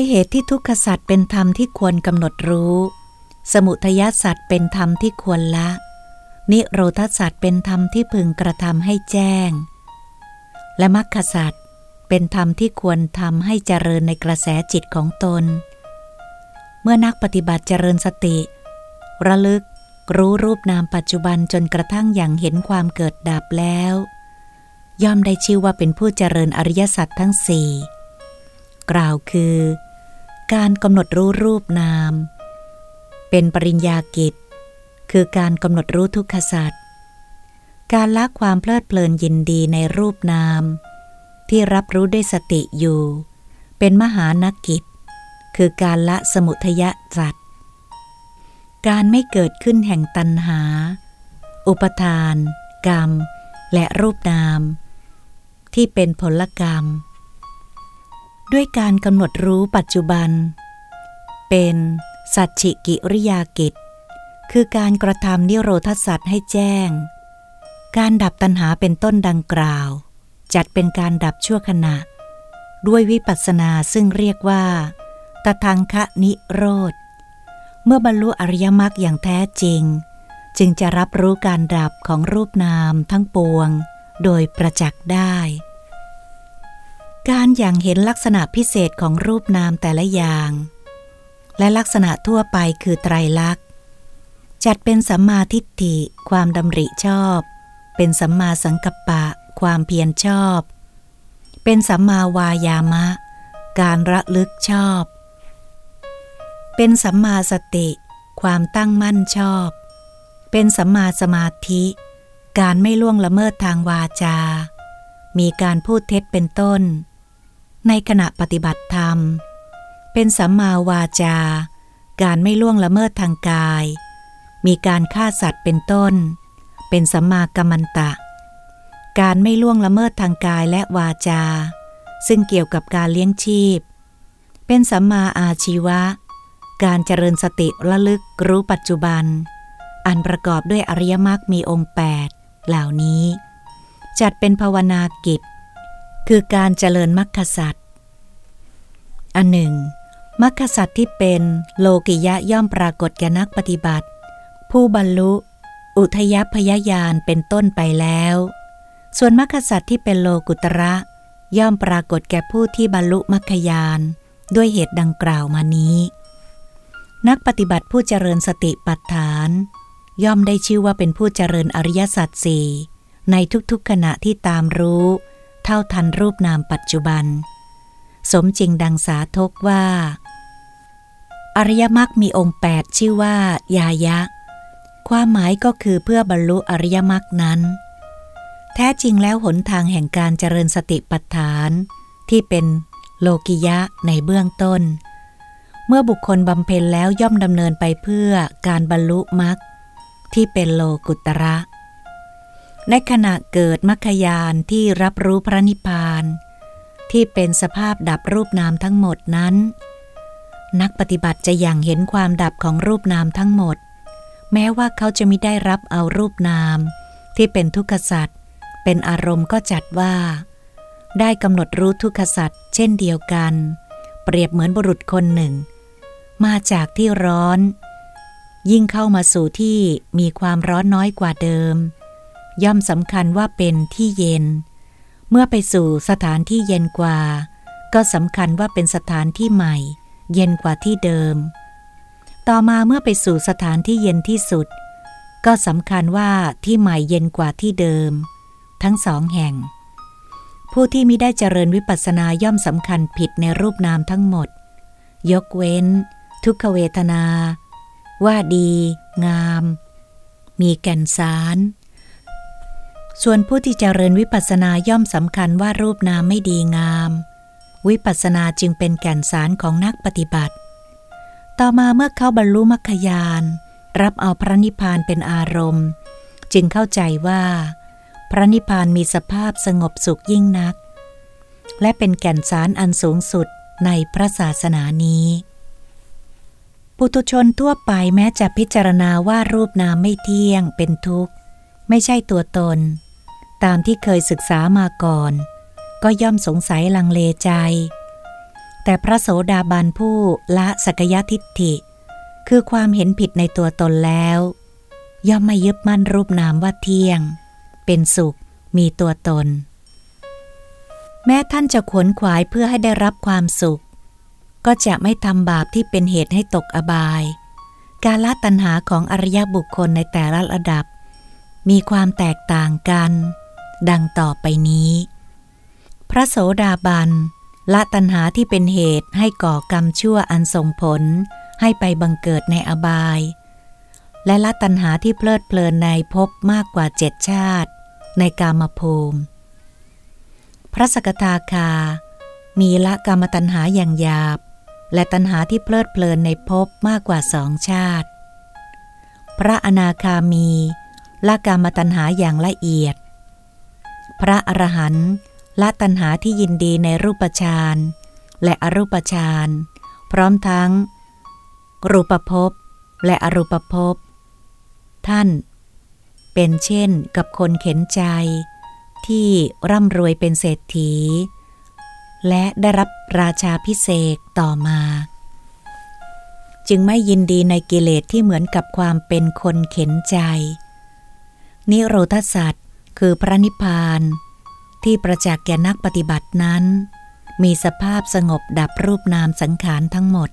ยเหตุที่ทุกขสัตว์เป็นธรรมที่ควรกำหนดรู้ สมุทยสัตว์เป็นธรรมที่ควรละ นิโรธสัตว์เป็นธรรมที่พึงกระทำให้แจ้ง และมรรคสัตว์เป็นธรรมที่ควรทำให้เจริญในกระแสจิตของตน เมื่อนักปฏิบัติเจริญสติ ระลึกรู้รูปนามปัจจุบันจนกระทั่งอย่างเห็นความเกิดดับแล้ว ย่อมได้ชื่อว่าเป็นผู้เจริญอริยสัจทั้งสี่กล่าวคือ การกำหนดรู้รูปนาม เป็นปริญญากิจ คือการกำหนดรู้ทุกขสัจการละความเพลิดเพลินยินดีในรูปนาม ที่รับรู้ด้วยสติอยู่ เป็นมหานกิจ คือการละสมุทยสัตว์การไม่เกิดขึ้นแห่งตัณหา อุปทาน กรรม และรูปนาม ที่เป็นผลกรรม ด้วยการกำหนดรู้ปัจจุบัน เป็นสัจฉิกิริยากิจ คือการกระทำนิโรธสัตว์ให้แจ้ง การดับตัณหาเป็นต้นดังกล่าว จัดเป็นการดับชั่วขณะ ด้วยวิปัสสนาซึ่งเรียกว่าตทังคะนิโรธ เมื่อบรรลุอริยมรรคอย่างแท้จริง จึงจะรับรู้การดับของรูปนามทั้งปวง โดยประจักษ์ได้ การอย่างเห็นลักษณะพิเศษของรูปนามแต่ละอย่าง และลักษณะทั่วไปคือไตรลักษณ์ จัดเป็นสัมมาทิฏฐิ ความดำริชอบ เป็นสัมมาสังกัปปะ ความเพียรชอบ เป็นสัมมาวายามะ การระลึกชอบ เป็นสัมมาสติ ความตั้งมั่นชอบ เป็นสัมมาสมาธิ การไม่ล่วงละเมิดทางวาจา มีการพูดเท็จเป็นต้น ในขณะปฏิบัติธรรม เป็นสัมมาวาจา การไม่ล่วงละเมิดทางกาย มีการฆ่าสัตว์เป็นต้น เป็นสัมมากัมมันตะ การไม่ล่วงละเมิดทางกายและวาจา ซึ่งเกี่ยวกับการเลี้ยงชีพ เป็นสัมมาอาชีวะ การเจริญสติระลึกรู้ปัจจุบัน อันประกอบด้วยอริยมรรคมีองค์ 8 เหล่านี้ จัดเป็นภาวนากิจ คือการเจริญมรรคสัตว์อันหนึ่งมรรคสัตว์ที่เป็นโลกิยะย่อมปรากฏแก่นักปฏิบัติ ผู้บรรลุ อุทยพยายานเป็นต้นไปแล้ว ส่วนมรรคสัตว์ที่เป็นโลกุตระ ย่อมปรากฏแก่ผู้ที่บรรลุมรรคยาน ด้วยเหตุดังกล่าวมานี้ นักปฏิบัติผู้เจริญสติปัฏฐาน ย่อมได้ชื่อว่าเป็นผู้เจริญอริยสัจสี่ในทุกๆขณะที่ตามรู้ เท่าทันรูปนามปัจจุบัน สมจริงดังสาทกว่า อริยมรรคมีองค์แปดชื่อว่า ยายะ ความหมายก็คือเพื่อบรรลุอริยมรรคนั้น แท้จริงแล้วหนทางแห่งการเจริญสติปัฏฐาน ที่เป็นโลกิยะในเบื้องต้น เมื่อบุคคลบำเพ็ญแล้วย่อมดำเนินไปเพื่อการบรรลุมรรคที่เป็นโลกุตระ ในขณะเกิดมรรคยานที่รับรู้พระนิพพาน ที่เป็นสภาพดับรูปนามทั้งหมดนั้น นักปฏิบัติจะอย่างเห็นความดับของรูปนามทั้งหมด แม้ว่าเขาจะไม่ได้รับเอารูปนาม ที่เป็นทุกขสัตว์เป็นอารมณ์ก็จัดว่า ได้กำหนดรู้ทุกขสัตว์เช่นเดียวกัน เปรียบเหมือนบุรุษคนหนึ่ง มาจากที่ร้อน ยิ่งเข้ามาสู่ที่มีความร้อนน้อยกว่าเดิม ย่อมสำคัญว่าเป็นที่เย็น เมื่อไปสู่สถานที่เย็นกว่า ก็สำคัญว่าเป็นสถานที่ใหม่ เย็นกว่าที่เดิม ต่อมาเมื่อไปสู่สถานที่เย็นที่สุด ก็สำคัญว่าที่ใหม่เย็นกว่าที่เดิม ทั้งสองแห่ง ผู้ที่มิได้เจริญวิปัสสนาย่อมสำคัญผิดในรูปนามทั้งหมด ยกเว้น ทุกขเวทนา ว่าดี งาม มีแก่นสาร ส่วนผู้ที่เจริญวิปัสสนาย่อมสำคัญว่ารูปนามไม่ดีงาม วิปัสสนาจึงเป็นแก่นสารของนักปฏิบัติ ต่อมาเมื่อเข้าบรรลุมรรคยานรับเอาพระนิพพานเป็นอารมณ์ จึงเข้าใจว่า พระนิพพานมีสภาพสงบสุขยิ่งนัก และเป็นแก่นสารอันสูงสุดในพระศาสนานี้ ปุถุชนทั่วไปแม้จะพิจารณาว่ารูปนามไม่เที่ยงเป็นทุกข์ ไม่ใช่ตัวตน ตามที่เคยศึกษามาก่อน ก็ย่อมสงสัยลังเลใจ แต่พระโสดาบันผู้ละสักยทิฏฐิ คือความเห็นผิดในตัวตนแล้ว ย่อมไม่ยึดมั่นรูปนามว่าเที่ยง เป็นสุขมีตัวตน แม้ท่านจะขวนขวายเพื่อให้ได้รับความสุข ก็จะไม่ทำบาปที่เป็นเหตุให้ตกอบาย การละตัณหาของอริยบุคคลในแต่ละระดับ มีความแตกต่างกัน ดังต่อไปนี้ พระโสดาบันละตัณหาที่เป็นเหตุให้ก่อกรรมชั่วอันส่งผลให้ไปบังเกิดในอบาย และละตัณหาที่เพลิดเพลินในภพมากกว่าเจ็ดชาติ ในกามภูมิ พระสกทาคา มีละกามตัณหาอย่างหยาบ และตัณหาที่เพลิดเพลินในภพมากกว่าสองชาติ พระอนาคามีละกามตัณหาอย่างละเอียด พระอรหันต์ละตัณหาที่ยินดีในรูปฌานและอรูปฌานพร้อมทั้ง รูปภพและอรูปภพท่าน เป็นเช่นกับคนเข็นใจ ที่ร่ำรวยเป็นเศรษฐี และได้รับราชาพิเศษต่อมา จึงไม่ยินดีในกิเลสที่เหมือนกับความเป็นคนเข็นใจ นิโรธสัตว์ คือพระนิพพาน ที่ประจักษ์แก่นักปฏิบัตินั้น มีสภาพสงบดับรูปนามสังขารทั้งหมด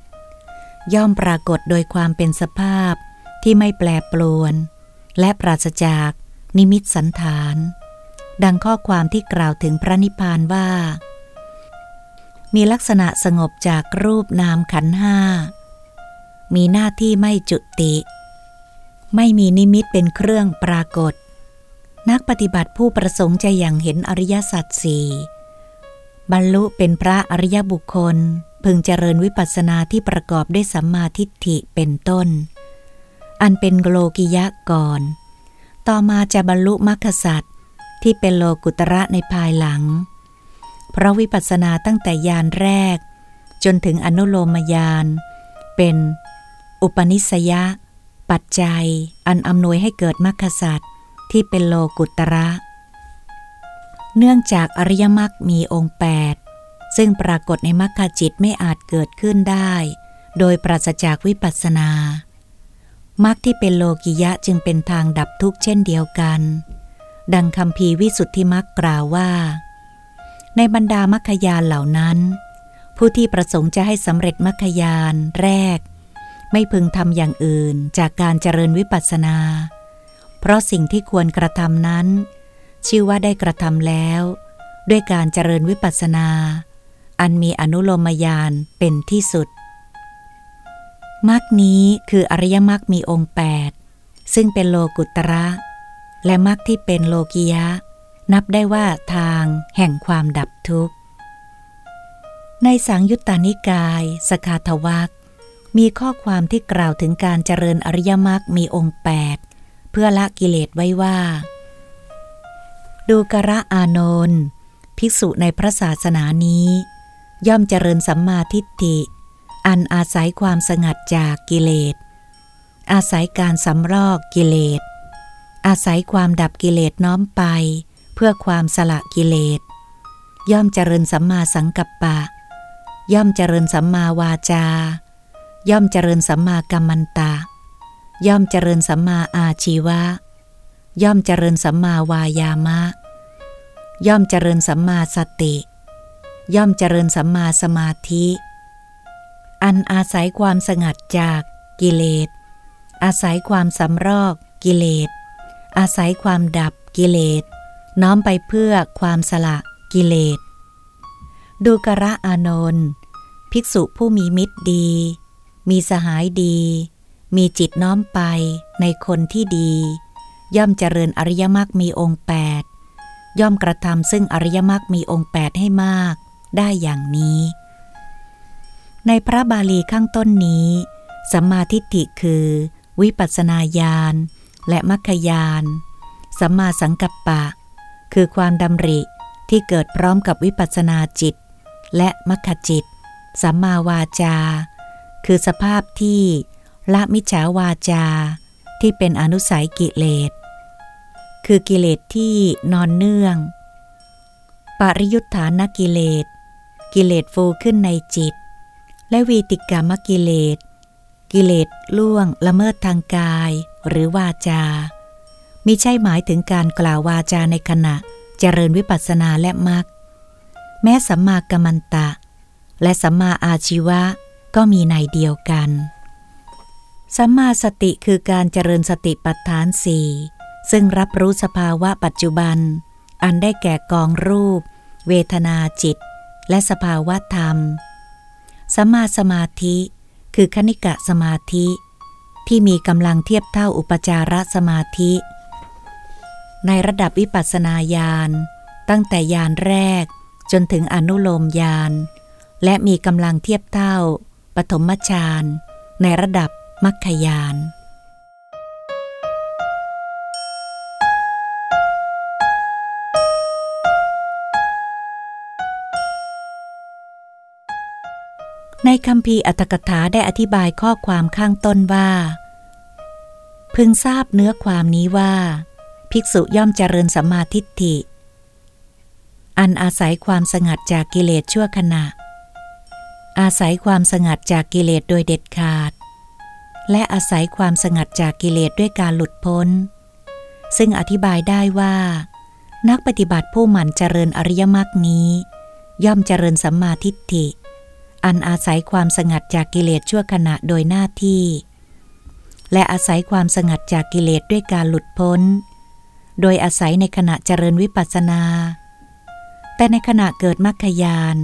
ย่อมปรากฏโดยความเป็นสภาพที่ไม่แปรปรวน และปราศจากนิมิตสันฐาน ดังข้อความที่กล่าวถึงพระนิพพานว่า มีลักษณะสงบจากรูปนามขันห้า มีหน้าที่ไม่จุติ ไม่มีนิมิตเป็นเครื่องปรากฏ นักปฏิบัติผู้ประสงค์จะอย่างเห็นอริยสัจสี่บรรลุเป็นพระอริยบุคคล พึงเจริญวิปัสสนาที่ประกอบด้วยสัมมาทิฏฐิเป็นต้น อันเป็นโลกิยะก่อน ต่อมาจะบรรลุมรรคสัจที่เป็นโลกุตระในภายหลัง เพราะวิปัสสนาตั้งแต่ยานแรก จนถึงอนุโลมยาน เป็น อุปนิสยะ ปัจจัย อันอำนวยให้เกิดมรรคสัจ ที่เป็นโลกุตระ เนื่องจากอริยมรรคมีองค์แปดซึ่งปรากฏในมรรคจิตไม่อาจเกิดขึ้นได้ โดยปราศจากวิปัสสนามรรคที่เป็นโลกิยะจึงเป็นทางดับทุกข์เช่นเดียวกัน ดังคำพีวิสุทธิมรรคกล่าวว่า ในบรรดามรรคยานเหล่านั้น ผู้ที่ประสงค์จะให้สำเร็จมรรคยานแรก ไม่พึงทำอย่างอื่นจากการเจริญวิปัสสนา เพราะสิ่งที่ควรกระทำนั้น ชื่อว่าได้กระทำแล้ว ด้วยการเจริญวิปัสสนา อันมีอนุโลมยานเป็นที่สุดมรรคนี้คืออริยมรรคมีองค์ 8 ซึ่งเป็นโลกุตระ และมรรคที่เป็นโลกิยะ นับได้ว่าทางแห่งความดับทุกข์ ในสังยุตตานิกาย สคาทวักมีข้อความที่กล่าวถึงการเจริญอริยมรรคมีองค์ 8 เพื่อละกิเลสไว้ว่า ดูกระอานนท์ภิกษุในพระศาสนานี้ ย่อมเจริญสัมมาทิฏฐิ อันอาศัยความสงัดจากกิเลส อาศัยการสำรอกกิเลส อาศัยความดับกิเลสน้อมไป เพื่อความสละกิเลส ย่อมเจริญสัมมาสังกัปปะ ย่อมเจริญสัมมาวาจา ย่อมเจริญสัมมากรมมันตา ย่อมเจริญสัมมาอาชีวะ ย่อมเจริญสัมมาวายามะ ย่อมเจริญสัมมาสติ ย่อมเจริญสัมมาสมาธิ อันอาศัยความสงัดจากกิเลส อาศัยความสำรอกกิเลส อาศัยความดับกิเลส น้อมไปเพื่อความสละกิเลส ดูกระอานนท์ภิกษุผู้มีมิตรดี มีสหายดี มีจิตน้อมไปในคนที่ดี ย่อมเจริญอริยมรรคมีองค์แปดย่อมกระทำซึ่งอริยมรรคมีองค์แปดให้มาก ได้อย่างนี้ ในพระบาลีข้างต้นนี้สัมมาทิฏฐิคือ วิปัสนาญาณและมัคคยานสัมมาสังกัปปะ คือความดำริที่เกิดพร้อมกับวิปัสนาจิต และมัคคจิต สัมมาวาจา คือสภาพที่ ละมิจฉาวาจาที่เป็นอนุสัยกิเลส คือกิเลสที่นอนเนื่อง ปริยุทธานกิเลส กิเลสฟูขึ้นในจิต และวีติกามกิเลส กิเลสล่วงละเมิดทางกายหรือวาจามิใช่หมายถึงการกล่าววาจาในขณะเจริญวิปัสสนาและมรรคแม้สัมมากัมมันตะ และสัมมาอาชีวะก็มีในเดียวกัน สัมมาสติคือการเจริญสติปัฏฐานสี่ซึ่งรับรู้สภาวะปัจจุบัน อันได้แก่กองรูป เวทนาจิต และสภาวะธรรม สัมมาสมาธิ คือคณิกะสมาธิ ที่มีกำลังเทียบเท่าอุปจารสมาธิ ในระดับวิปัสสนาญาณตั้งแต่ญาณแรกจนถึงอนุโลมญาณและมีกำลังเทียบเท่า ปฐมฌานในระดับ มัคคยาน ในคำพีอัตถกถาได้อธิบายข้อความข้างต้นว่า พึงทราบเนื้อความนี้ว่า ภิกษุย่อมเจริญสัมมาทิฏฐิ อันอาศัยความสงัดจากกิเลสชั่วขณะ อาศัยความสงัดจากกิเลสโดยเด็ดขาด และอาศัยความสงัดจากกิเลสด้วยการหลุดพ้น ซึ่งอธิบายได้ว่า นักปฏิบัติผู้หมั่นเจริญอริยมรรคนี้ ย่อมเจริญสัมมาทิฏฐิ อันอาศัยความสงัดจากกิเลสชั่วขณะโดยหน้าที่ และอาศัยความสงัดจากกิเลสด้วยการหลุดพ้น โดยอาศัยในขณะเจริญวิปัสสนา แต่ในขณะเกิดมรรคยาน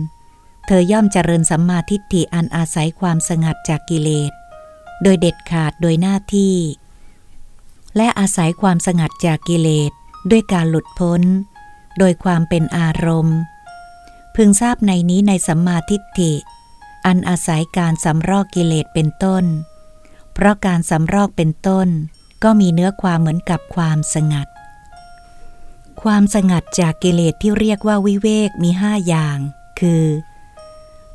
เธอย่อมเจริญสัมมาทิฏฐิอันอาศัยความสงัดจากกิเลส โดยเด็ดขาดโดยหน้าที่ และอาศัยความสงัดจากกิเลสด้วยการหลุดพ้น โดยความเป็นอารมณ์ พึงทราบในนี้ในสัมมาทิฏฐิ อันอาศัยการสำรอกกิเลสเป็นต้น เพราะการสำรอกเป็นต้น ก็มีเนื้อความเหมือนกับความสงัด ความสงัดจากกิเลสที่เรียกว่าวิเวกมีห้าอย่าง คือ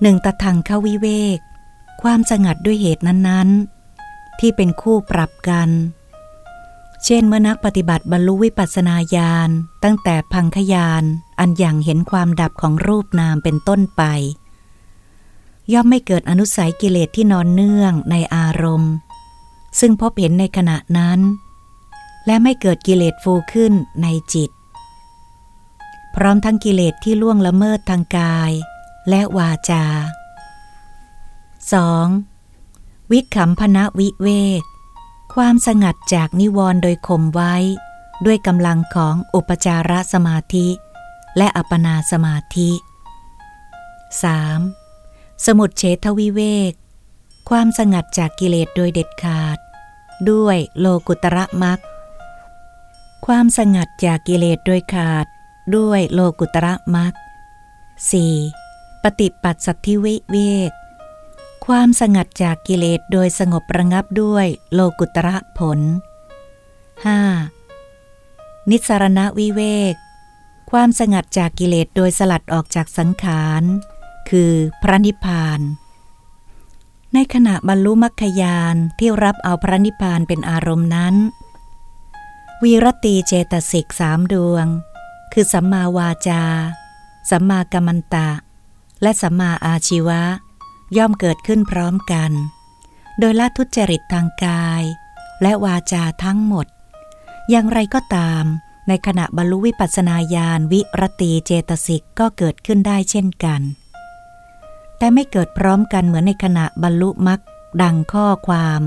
หนึ่งตะทังเข้าวิเวก ความสงัดด้วยเหตุนั้นๆ ที่เป็นคู่ปรับกัน เช่นเมื่อนักปฏิบัติบรรลุวิปัสสนาญาณตั้งแต่พังขยานอันอย่างเห็นความดับของรูปนามเป็นต้นไป ย่อมไม่เกิดอนุสัยกิเลสที่นอนเนื่องในอารมณ์ ซึ่งพบเห็นในขณะนั้น และไม่เกิดกิเลสฟูขึ้นในจิต พร้อมทั้งกิเลสที่ล่วงละเมิดทางกาย และวาจา 2. วิขำพนะวิเวก ความสงัดจากนิวรณ์โดยข่มไว้ ด้วยกำลังของอุปจารสมาธิ และอัปปนาสมาธิ 3. สมุดเฉทวิเวก ความสงัดจากกิเลสโดยเด็ดขาด ด้วยโลกุตระมักความสงัดจากกิเลสโดยขาด ด้วยโลกุตระมัก 4. ปฏิปัติสัตธิวิเวก ความสงัดจากกิเลสโดยสงบระงับด้วยโลกุตระผล 5. นิสรณวิเวก ความสงัดจากกิเลสโดยสลัดออกจากสังขาร คือพระนิพพาน ในขณะบรรลุมรรคยานที่รับเอาพระนิพพานเป็นอารมณ์นั้น วีรตีเจตสิกสามดวง คือสัมมาวาจา สัมมากัมมันตะ และสัมมาอาชีวะ ย่อมเกิดขึ้นพร้อมกัน โดยละทุจริตทางกาย และวาจาทั้งหมด อย่างไรก็ตาม ในขณะบรรลุวิปัสสนาญาณวิรตีเจตสิกก็เกิดขึ้นได้เช่นกัน แต่ไม่เกิดพร้อมกันเหมือนในขณะบรรลุมรรคดังข้อความ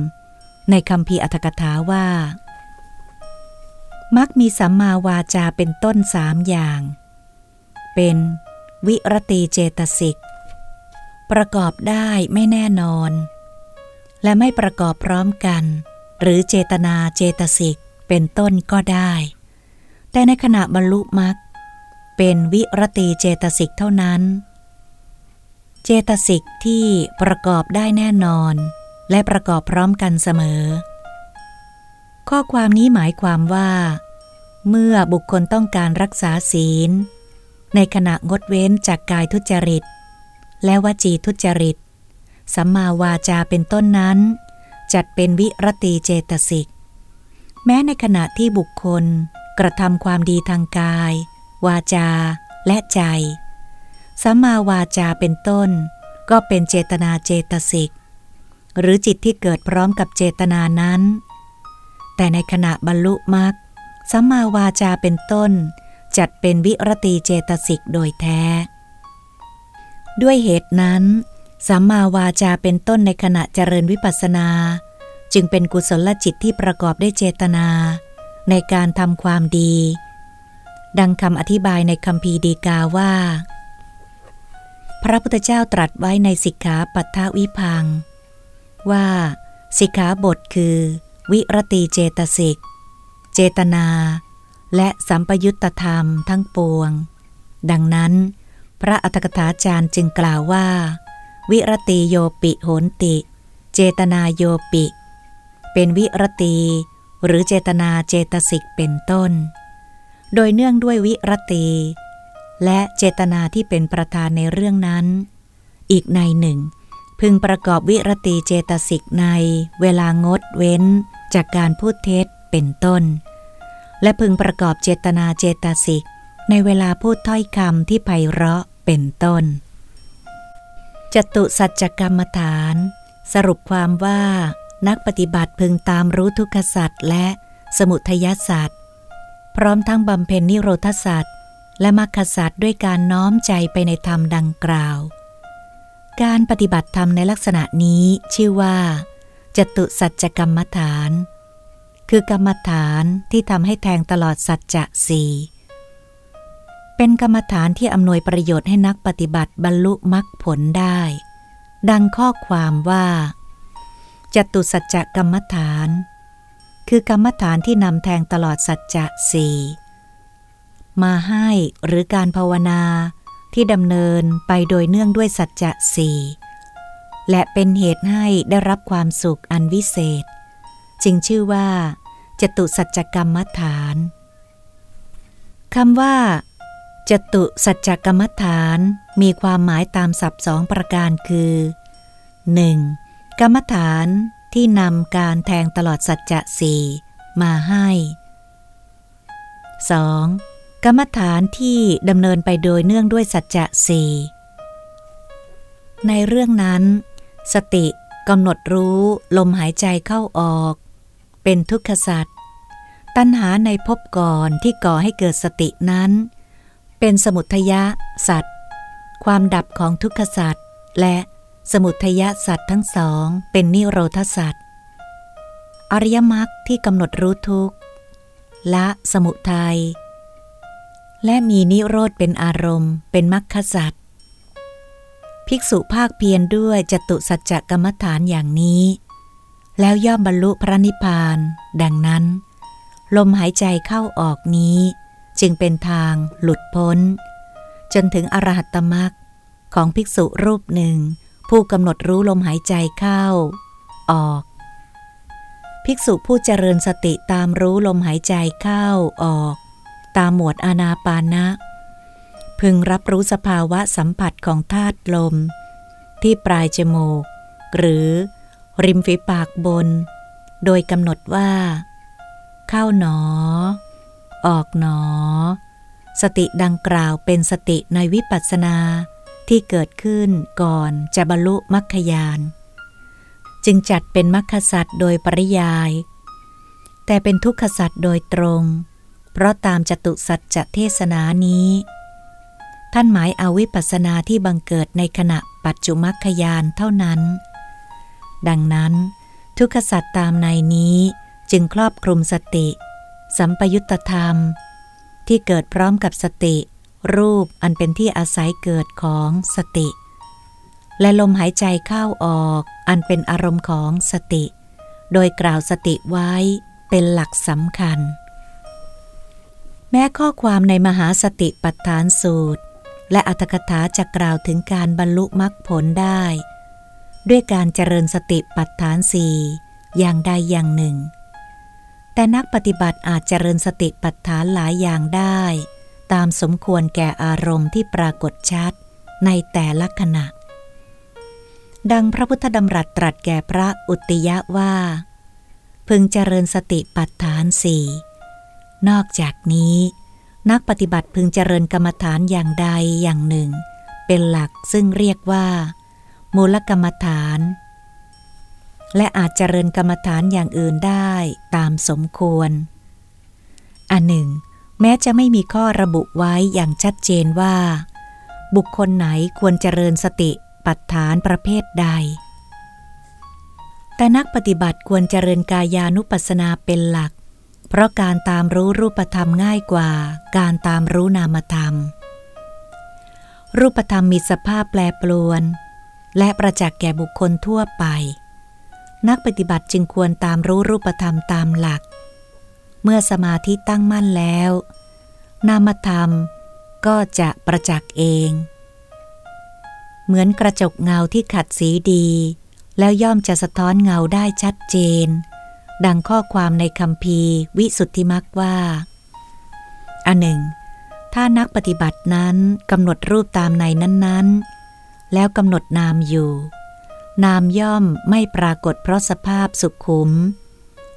ในคำพีอัตถกถาว่ามักมีสัมมาวาจาเป็นต้นสามอย่าง เป็น วิรติเจตสิก ประกอบได้ไม่แน่นอน และไม่ประกอบพร้อมกัน หรือเจตนาเจตสิกเป็นต้นก็ได้ แต่ในขณะบรรลุมรรคเป็นวิรติเจตสิกเท่านั้น เจตสิกที่ประกอบได้แน่นอน และประกอบพร้อมกันเสมอ ข้อความนี้หมายความว่า เมื่อบุคคลต้องการรักษาศีล ในขณะงดเว้นจากกายทุจริต และวจีทุจริต สัมมาวาจาเป็นต้นนั้น จัดเป็นวิรติเจตสิก แม้ในขณะที่บุคคลกระทำความดีทางกาย วาจาและใจ สัมมาวาจาเป็นต้น ก็เป็นเจตนาเจตสิก หรือจิตที่เกิดพร้อมกับเจตนานั้น แต่ในขณะบรรลุมรรคสัมมาวาจาเป็นต้น จัดเป็นวิรติเจตสิกโดยแท้ ด้วยเหตุนั้นสัมมาวาจาเป็นต้นในขณะเจริญวิปัสสนา จึงเป็นกุศลจิตที่ประกอบด้วยเจตนา ในการทำความดี ดังคำอธิบายในคำพีดีกาว่า พระพุทธเจ้าตรัสไว้ในสิกขาปัทถวิพัง ว่า สิกขาบทคือ วิรติเจตสิก เจตนา และสัมปยุตตธรรมทั้งปวง ดังนั้น พระอัตถกถาจารย์จึงกล่าวว่า วิรติโยปิโหนติ เจตนาโยปิ เป็นวิรติหรือเจตนาเจตสิกเป็นต้น โดยเนื่องด้วยวิรติและเจตนาที่เป็นประธานในเรื่องนั้น อีกในหนึ่ง พึงประกอบวิรติเจตสิกในเวลางดเว้นจากการพูดเท็จเป็นต้น และพึงประกอบเจตนาเจตสิกในเวลาพูดถ้อยคำที่ไพเราะ เป็นต้น จตุสัจกรรมฐาน สรุปความว่านักปฏิบัติพึงตามรู้ทุกขสัตว์และสมุทยสัตว์พร้อมทั้งบำเพ็ญนิโรธสัตว์และมรรคสัตว์ด้วยการน้อมใจไปในธรรมดังกล่าว การปฏิบัติธรรมในลักษณะนี้ชื่อว่าจตุสัจกรรมฐาน คือกรรมฐานที่ทำให้แทงตลอดสัจจะสี่ เป็นกรรมฐานที่อำนวยประโยชน์ให้นักปฏิบัติบรรลุมรรคผลได้ ดังข้อความว่าจตุสัจจกรรมฐาน คือกรรมฐานที่นำแทงตลอดสัจจะสี่มาให้หรือการภาวนาที่ดำเนินไปโดยเนื่องด้วยสัจจะสี่และเป็นเหตุให้ได้รับความสุขอันวิเศษ จึงชื่อว่าจตุสัจจกรรมฐานคำว่า จตุสัจจกรรมฐานมีความหมายตามศัพท์สองประการคือ 1. กรรมฐานที่นำการแทงตลอดสัจจะสี่มาให้ 2. กรรมฐานที่ดำเนินไปโดยเนื่องด้วยสัจจะสี่ในเรื่องนั้น สติกำหนดรู้ลมหายใจเข้าออก เป็นทุกขสัตว์ตัณหาในภพก่อนที่ก่อให้เกิดสตินั้น เป็นสมุทยะสัตว์ ความดับของทุกขสัตว์และสมุทยะสัตว์ทั้งสองเป็นนิโรธสัตว์ อริยมรรคที่กำหนดรู้ทุกละสมุทัยและมีนิโรธเป็นอารมณ์ เป็นมรรคสัตว์ ภิกษุภาคเพียรด้วยจตุสัจจกรรมฐานอย่างนี้ แล้วย่อมบรรลุพระนิพพาน ดังนั้น ลมหายใจเข้าออกนี้ จึงเป็นทางหลุดพ้น จนถึงอรหัตตมรรคของภิกษุรูปหนึ่ง ผู้กำหนดรู้ลมหายใจเข้า ออก ภิกษุผู้เจริญสติตามรู้ลมหายใจเข้าออก ตามหมวดอานาปานะ พึงรับรู้สภาวะสัมผัสของธาตุลม ที่ปลายจมูก หรือริมฝีปากบน โดยกำหนดว่า เข้าหนอ ออกหนอ สติดังกล่าวเป็นสติในวิปัสสนาที่เกิดขึ้นก่อนจะบรรลุมรรคยานจึงจัดเป็นมรรคสัตว์โดยปริยาย แต่เป็นทุกขสัตว์โดยตรง เพราะตามจตุสัจจะเทศนานี้ ท่านหมายเอาวิปัสสนาที่บังเกิดในขณะปัจจุมรรคยานเท่านั้น ดังนั้น ทุกขสัตว์ตามในนี้จึงครอบคลุมสติ สัมปยุตธรรม ที่เกิดพร้อมกับสติ รูปอันเป็นที่อาศัยเกิดของสติ และลมหายใจเข้าออกอันเป็นอารมณ์ของสติ โดยกล่าวสติไว้เป็นหลักสำคัญ แม้ข้อความในมหาสติปัฏฐานสูตร และอัตถกถาจะกล่าวถึงการบรรลุมรรคผลได้ ด้วยการเจริญสติปัฏฐานสี่อย่างใดอย่างหนึ่ง แต่นักปฏิบัติอาจเจริญสติปัฏฐานหลายอย่างได้ ตามสมควรแก่อารมณ์ที่ปรากฏชัดในแต่ละขณะ ดังพระพุทธดำรัสตรัสแก่พระอุติยะว่า พึงเจริญสติปัฏฐานสี่นอกจากนี้ นักปฏิบัติพึงเจริญกรรมฐานอย่างใดอย่างหนึ่งเเป็นหลักซึ่งเรียกว่า มูลกรรมฐาน และอาจเจริญกรรมฐานอย่างอื่นได้ตามสมควร อันหนึ่ง แม้จะไม่มีข้อระบุไว้อย่างชัดเจนว่า บุคคลไหนควรเจริญสติปัฏฐานประเภทใด แต่นักปฏิบัติควรเจริญกายานุปัสสนาเป็นหลัก เพราะการตามรู้รูปธรรมง่ายกว่าการตามรู้นามธรรม รูปธรรมมีสภาพแปรปรวน และประจักษ์แก่บุคคลทั่วไป นักปฏิบัติจึงควรตามรู้รูปธรรมตามหลัก เมื่อสมาธิตั้งมั่นแล้ว นามธรรมก็จะประจักษ์เอง เหมือนกระจกเงาที่ขัดสีดี แล้วย่อมจะสะท้อนเงาได้ชัดเจน ดังข้อความในคำพีวิสุทธิมักว่า อันหนึ่ง ถ้านักปฏิบัตินั้นกำหนดรูปตามในนั้นๆ แล้วกำหนดนามอยู่ นามย่อมไม่ปรากฏเพราะสภาพสุขุม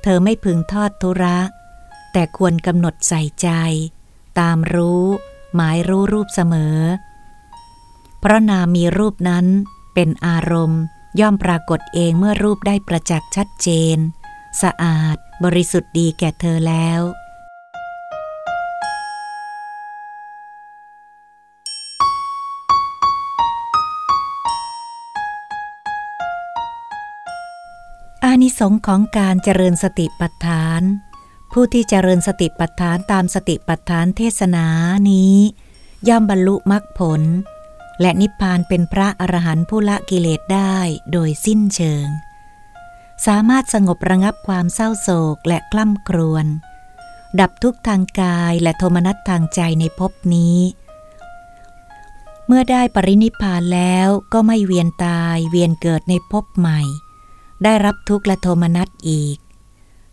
เธอไม่พึงทอดทุระ แต่ควรกำหนดใส่ใจ ตามรู้ หมายรู้รูปเสมอ เพราะนามมีรูปนั้นเป็นอารมณ์ย่อมปรากฏเองเมื่อรูปได้ประจักษ์ชัดเจน สะอาดบริสุทธิ์ดีแก่เธอแล้ว อานิสงของการเจริญสติปัฏฐาน ผู้ที่เจริญสติปัฏฐานตามสติปัฏฐานเทศนานี้ ย่อมบรรลุมรรคผล และนิพพานเป็นพระอรหันต์ผู้ละกิเลสได้โดยสิ้นเชิง สามารถสงบระงับความเศร้าโศกและกล้ำครวนดับทุกทางกายและโทมนัสทางใจในภพนี้ เมื่อได้ปรินิพพานแล้วก็ไม่เวียนตายเวียนเกิดในภพใหม่ ได้รับทุกข์และโทมนัสอีก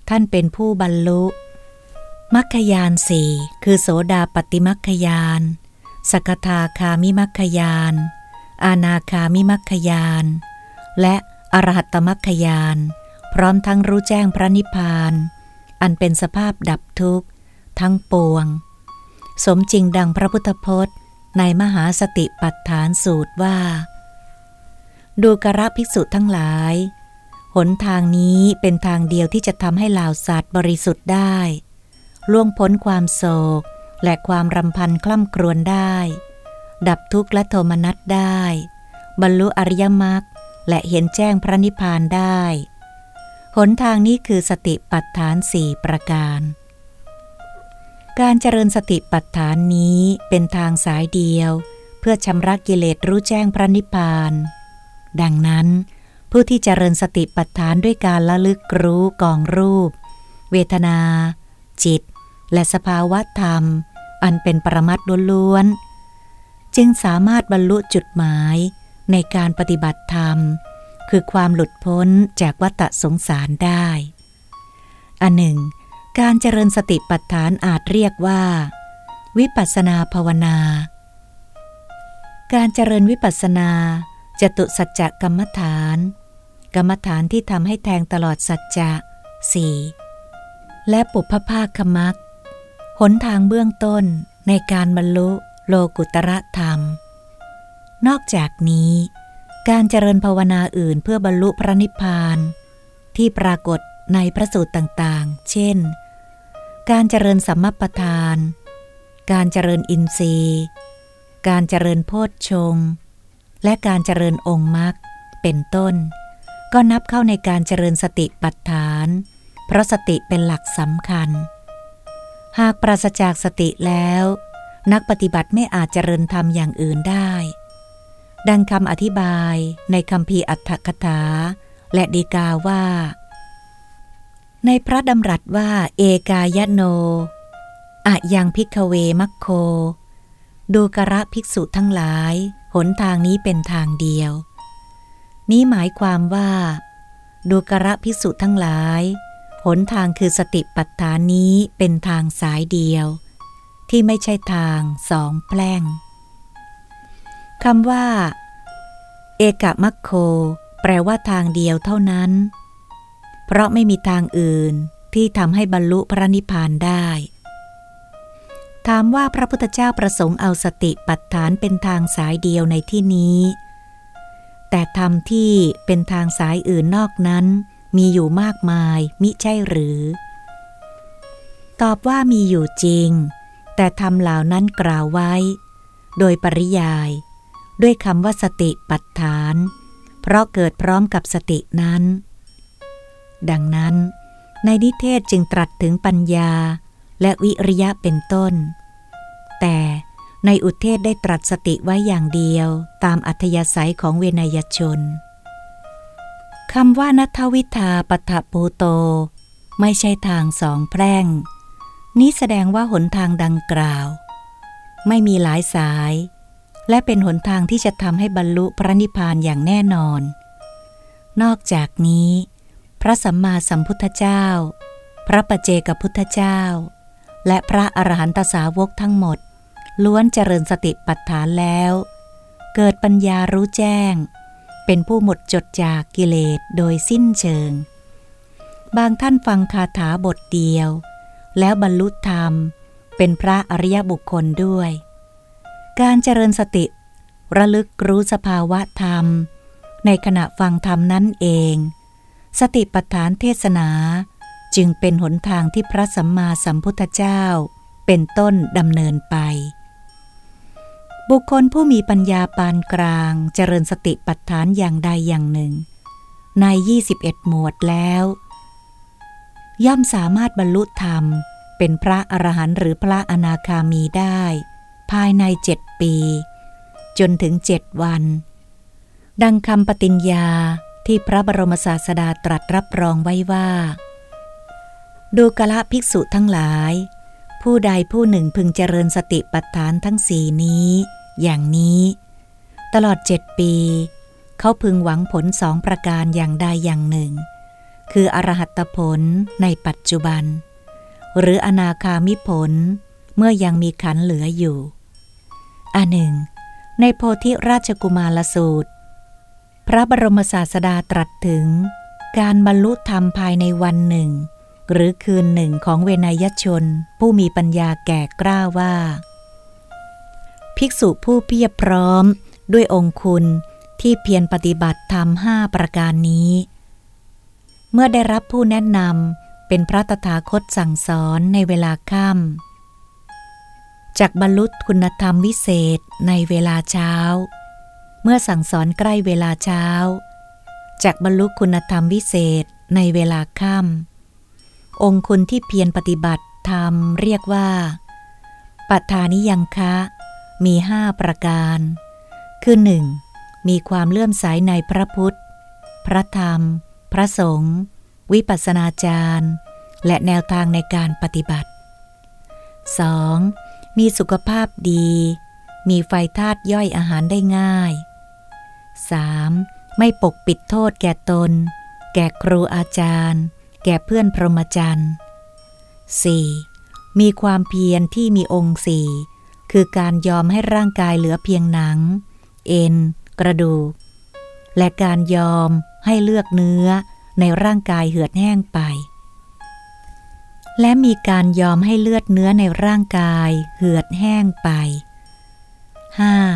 ท่านเป็นผู้บรรลุมัคคยานสี่คือโสดาปฏิมัคคยานสกทาคามิมัคคยาน อาณาคามิมัคคยาน และอรหัตมัคคยาน พร้อมทั้งรู้แจ้งพระนิพพาน อันเป็นสภาพดับทุกข์ ทั้งปวง สมจริงดังพระพุทธพจน์ ในมหาสติปัฏฐานสูตรว่า ดูกระภิกษุทั้งหลาย หนทางนี้เป็นทางเดียวที่จะทำให้เหล่าสัตว์บริสุทธิ์ได้ ล่วงพ้นความโศก และความรำพันคล่ำครวญได้ ดับทุกข์และโทมนัสได้ บรรลุอริยมรรคและเห็นแจ้งพระนิพพานได้ หนทางนี้คือสติปัฏฐานสี่ประการ การเจริญสติปัฏฐานนี้เป็นทางสายเดียว เพื่อชำระกิเลสรู้แจ้งพระนิพพาน ดังนั้น ผู้ที่เจริญสติปัฏฐานด้วยการละลึกรู้กองรูป เวทนา จิต และสภาวะธรรม อันเป็นปรมัตล้วนๆจึงสามารถบรรลุจุดหมายในการปฏิบัติธรรม คือความหลุดพ้นจากวัฏสงสารได้ อันหนึ่ง การเจริญสติปัฏฐานอาจเรียกว่า วิปัสนาภาวนา การเจริญวิปัสนาจตุสัจจกรรมฐาน กรรมฐานที่ทำให้แทงตลอดสัจจะสี่และปุพภาคมักหนทางเบื้องต้นในการบรรลุโลกุตระธรรม นอกจากนี้ การเจริญภาวนาอื่นเพื่อบรรลุพระนิพพาน ที่ปรากฏในพระสูตรต่างๆ เช่น การเจริญสัมมาประธาน การเจริญอินทรีย์ การเจริญโพชฌงและการเจริญองค์มรรคเป็นต้น ก็นับเข้าในการเจริญสติปัฏฐาน เพราะสติเป็นหลักสำคัญ หากปราศจากสติแล้ว นักปฏิบัติไม่อาจเจริญธรรมอย่างอื่นได้ ดังคำอธิบายในคำพีอัตถกถา และดีกาว่า ในพระดำรัสว่าเอกายโนอะยังพิกเวมัคโค ดูกระภิกษุทั้งหลาย หนทางนี้เป็นทางเดียว นี้หมายความว่า ดูกระภิกษุทั้งหลาย หนทางคือสติปัฏฐานนี้เป็นทางสายเดียว ที่ไม่ใช่ทางสองแปลงคำว่า เอกมัคโค แปลว่าทางเดียวเท่านั้น เพราะไม่มีทางอื่นที่ทำให้บรรลุพระนิพพานได้ ถามว่าพระพุทธเจ้าประสงค์เอาสติปัฏฐานเป็นทางสายเดียวในที่นี้ แต่ธรรมที่เป็นทางสายอื่นนอกนั้น มีอยู่มากมาย มิใช่หรือ ตอบว่ามีอยู่จริง แต่ธรรมเหล่านั้นกล่าวไว้ โดยปริยาย ด้วยคำว่าสติปัฏฐาน เพราะเกิดพร้อมกับสตินั้น ดังนั้น ในนิเทศจึงตรัสถึงปัญญาและวิริยะเป็นต้น แต่ ในอุเทศได้ตรัสสติไว้อย่างเดียวตามอัธยาศัยของเวนยชนคำว่านัทวิทาปัทปูโต ไม่ใช่ทางสองแพร่ง นี้แสดงว่าหนทางดังกล่าว ไม่มีหลายสาย และเป็นหนทางที่จะทำให้บรรลุพระนิพพานอย่างแน่นอน นอกจากนี้ พระสัมมาสัมพุทธเจ้า พระปเจกับพุทธเจ้า และพระอรหันตสาวกทั้งหมด ล้วนเจริญสติปัฏฐานแล้ว เกิดปัญญารู้แจ้ง เป็นผู้หมดจดจากกิเลสโดยสิ้นเชิง บางท่านฟังคาถาบทเดียว แล้วบรรลุธรรม เป็นพระอริยบุคคลด้วย การเจริญสติ ระลึกรู้สภาวะธรรม ในขณะฟังธรรมนั้นเอง สติปัฏฐานเทศนาจึงเป็นหนทางที่พระสัมมาสัมพุทธเจ้า เป็นต้นดำเนินไป บุคคลผู้มีปัญญาปานกลางเจริญสติปัฏฐานอย่างใดอย่างหนึ่ง ใน 21 หมวดแล้ว ย่อมสามารถบรรลุธรรม เป็นพระอรหันต์หรือพระอนาคามีได้ ภายในเจ็ดปี จนถึงเจ็ดวัน ดังคำปฏิญญาที่พระบรมศาสดาตรัสรับรองไว้ว่า ดูกะละภิกษุทั้งหลาย ผู้ใดผู้หนึ่งพึงเจริญสติปัฏฐานทั้งสี่นี้ อย่างนี้ ตลอดเจ็ดปี เขาพึงหวังผลสองประการอย่างใดอย่างหนึ่ง คืออรหัตผลในปัจจุบัน หรืออนาคามิผลเมื่อยังมีขันเหลืออยู่อันหนึ่ง ในโพธิราชกุมารสูตร พระบรมศาสดาตรัสถึง การบรรลุธรรมภายในวันหนึ่ง หรือคืนหนึ่งของเวนยชนผู้มีปัญญาแก่กล้าว่า ภิกษุผู้เพียบพร้อมด้วยองคุณที่เพียรปฏิบัติธรรมห้าประการนี้ เมื่อได้รับผู้แนะนำเป็นพระตถาคตสั่งสอนในเวลาค่ำจากบรรลุคุณธรรมวิเศษในเวลาเช้า เมื่อสั่งสอนใกล้เวลาเช้าจากบรรลุคุณธรรมวิเศษในเวลาค่ำ องคุณที่เพียรปฏิบัติธรรมเรียกว่า ปัฏฐานิยังคะ มีห้าประการ คือหนึ่งมีความเลื่อมใสในพระพุทธ พระธรรม พระสงฆ์วิปัสสนาจารย์ และแนวทางในการปฏิบัติ 2. มีสุขภาพดี มีไฟธาตุย่อยอาหารได้ง่าย 3. ไม่ปกปิดโทษแก่ตน แก่ครูอาจารย์ แก่เพื่อนพรหมจรรย์ 4. มีความเพียรที่มีองค์สี่คือการยอมให้ร่างกายเหลือเพียงหนัง เอ็น กระดูก และการยอมให้เลือกเนื้อในร่างกายเหือดแห้งไป และมีการยอมให้เลือดเนื้อในร่างกายเหือดแห้งไป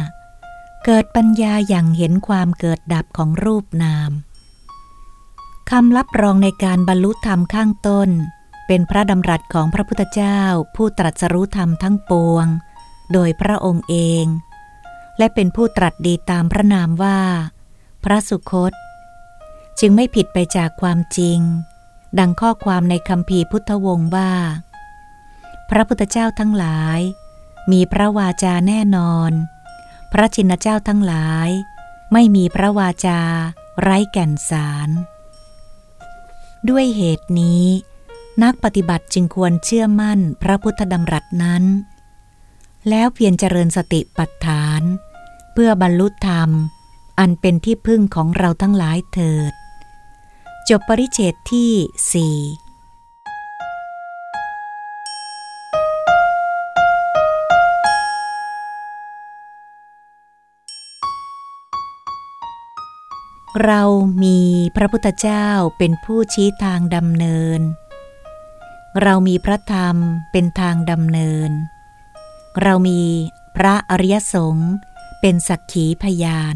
5. เกิดปัญญาอย่างเห็นความเกิดดับของรูปนาม คำรับรองในการบรรลุธรรมข้างต้น เป็นพระดำรัสของพระพุทธเจ้าผู้ตรัสรู้ธรรมทั้งปวง โดยพระองค์เอง และเป็นผู้ตรัสดีตามพระนามว่า พระสุคต จึงไม่ผิดไปจากความจริง ดังข้อความในคำพีพุทธวงศ์ว่า พระพุทธเจ้าทั้งหลาย มีพระวาจาแน่นอน พระชินเจ้าทั้งหลาย ไม่มีพระวาจา ไร้แก่นสาร ด้วยเหตุนี้ นักปฏิบัติจึงควรเชื่อมั่นพระพุทธดำรัสนั้น แล้วเพียรเจริญสติปัฏฐาน เพื่อบรรลุธรรม อันเป็นที่พึ่งของเราทั้งหลายเถิด จบปริเชตที่สี่ เรามีพระพุทธเจ้าเป็นผู้ชี้ทางดำเนิน เรามีพระธรรมเป็นทางดำเนิน เรามีพระอริยสงฆ์เป็นสักขีพยาน